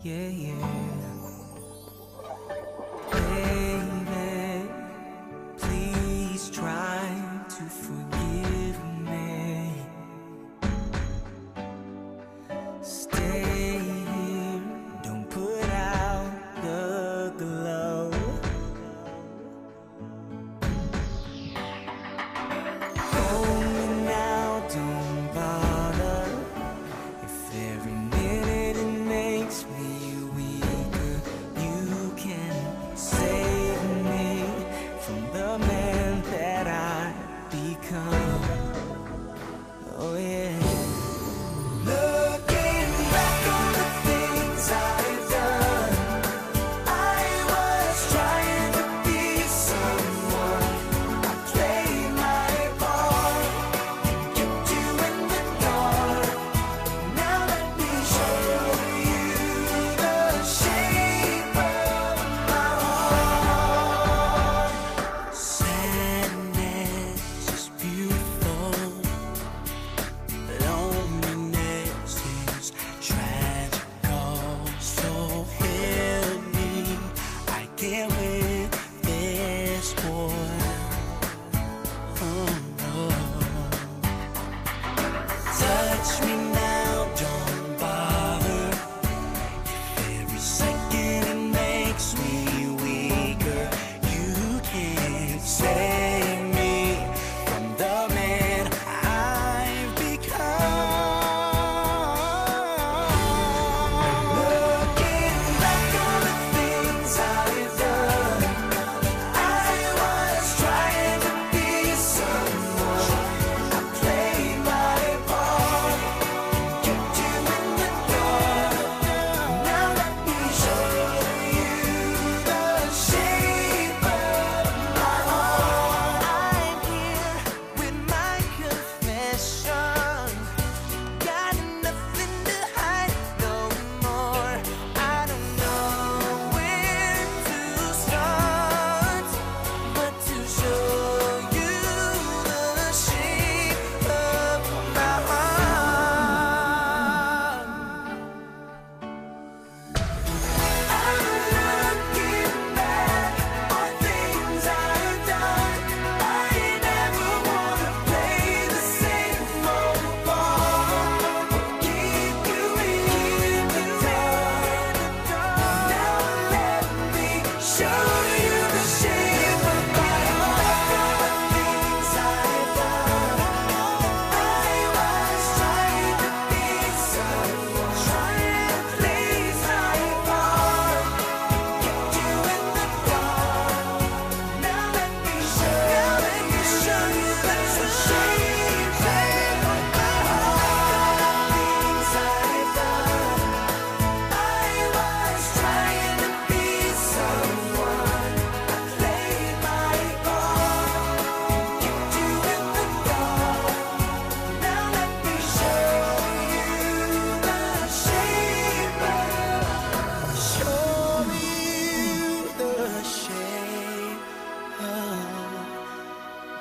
Yeah, yeah. Baby, please try to forgive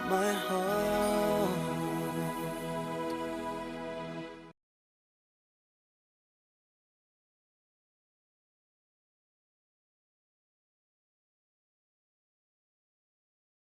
my heart.